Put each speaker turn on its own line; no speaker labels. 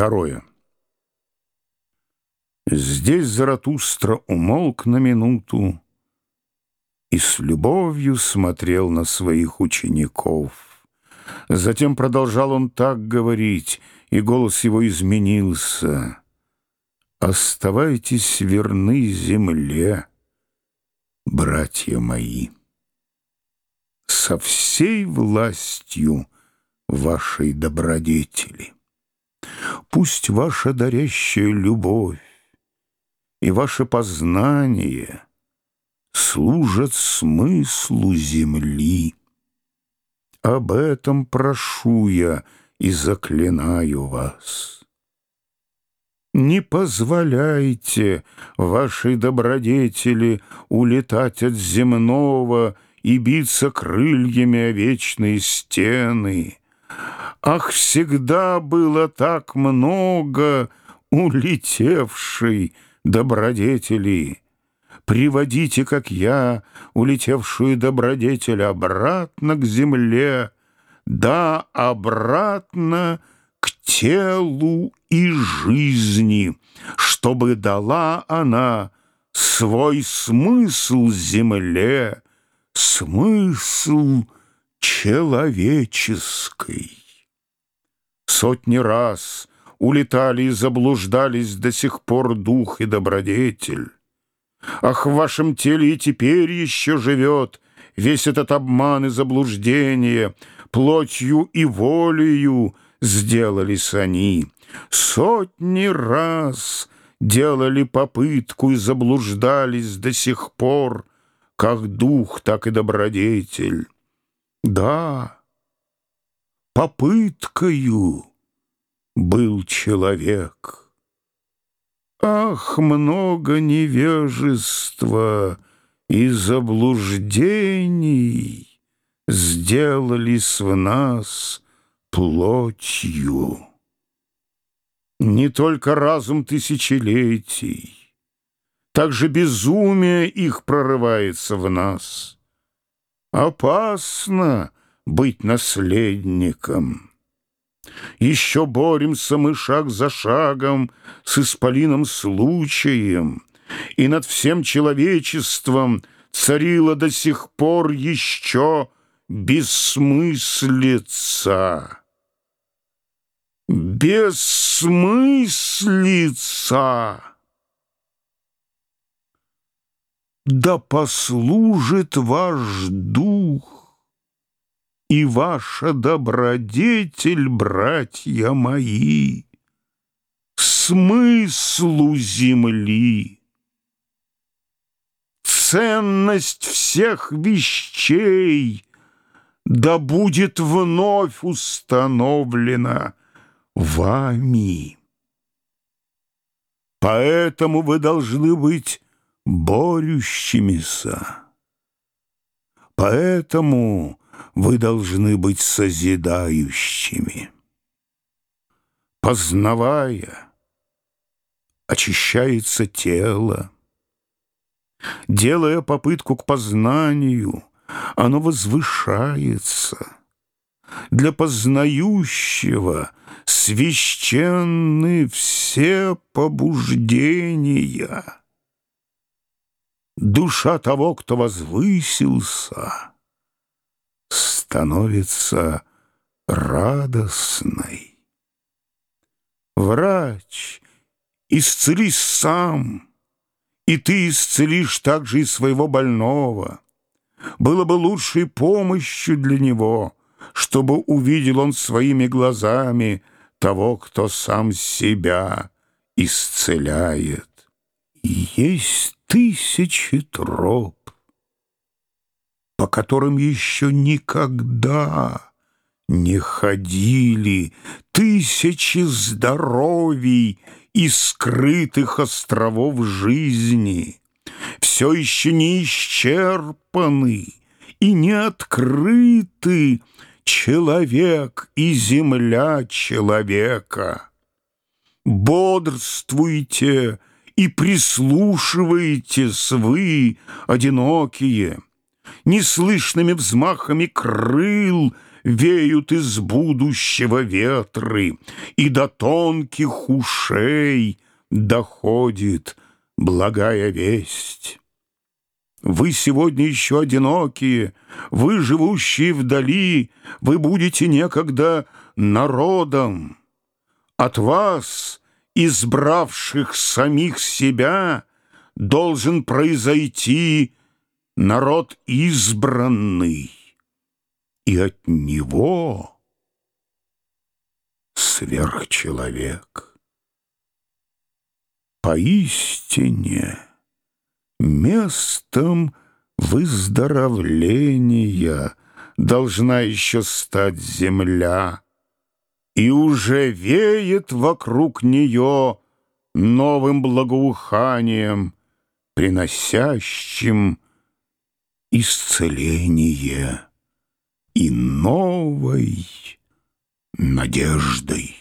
Второе. Здесь Заратустра умолк на минуту и с любовью смотрел на своих учеников. Затем продолжал он так говорить, и голос его изменился. «Оставайтесь верны земле, братья мои, со всей властью вашей добродетели». Пусть ваша дарящая любовь и ваше познание служат смыслу земли. Об этом прошу я и заклинаю вас. Не позволяйте вашей добродетели улетать от земного и биться крыльями о вечные стены. Ах, всегда было так много улетевшей добродетели. Приводите, как я, улетевшую добродетель обратно к земле, да обратно к телу и жизни, чтобы дала она свой смысл земле, смысл человеческий. Сотни раз улетали и заблуждались до сих пор дух и добродетель. Ах, в вашем теле и теперь еще живет весь этот обман и заблуждение, плотью и волею сделались они. Сотни раз делали попытку и заблуждались до сих пор, как дух, так и добродетель. Да, попыткою был человек. Ах, много невежества и заблуждений сделались в нас плотью. Не только разум тысячелетий, также безумие их прорывается в нас. Опасно быть наследником. Еще боремся мы шаг за шагом с исполином случаем, и над всем человечеством царила до сих пор еще бессмыслица. Бессмыслица! Да послужит ваш дух и ваша добродетель, братья мои, смыслу земли. Ценность всех вещей да будет вновь установлена вами. Поэтому вы должны быть борющимися. Поэтому вы должны быть созидающими. Познавая, очищается тело. Делая попытку к познанию, оно возвышается. Для познающего священны все побуждения. Душа того, кто возвысился — становится радостной. Врач, исцелись сам, и ты исцелишь также и своего больного. Было бы лучшей помощью для него, чтобы увидел он своими глазами того, кто сам себя исцеляет. есть тысячи троп, по которым еще никогда не ходили тысячи здоровий и скрытых островов жизни, все еще не исчерпаны и не открыты человек и земля человека. Бодрствуйте и прислушивайтесь вы, одинокие, неслышными взмахами крыл веют из будущего ветры, И до тонких ушей доходит благая весть. Вы сегодня еще одинокие, вы, живущие вдали, Вы будете некогда народом. От вас, избравших самих себя, Должен произойти народ избранный, И от него сверхчеловек. Поистине местом выздоровления Должна еще стать земля, И уже веет вокруг нее Новым благоуханием, Приносящим исцеление И новой надеждой.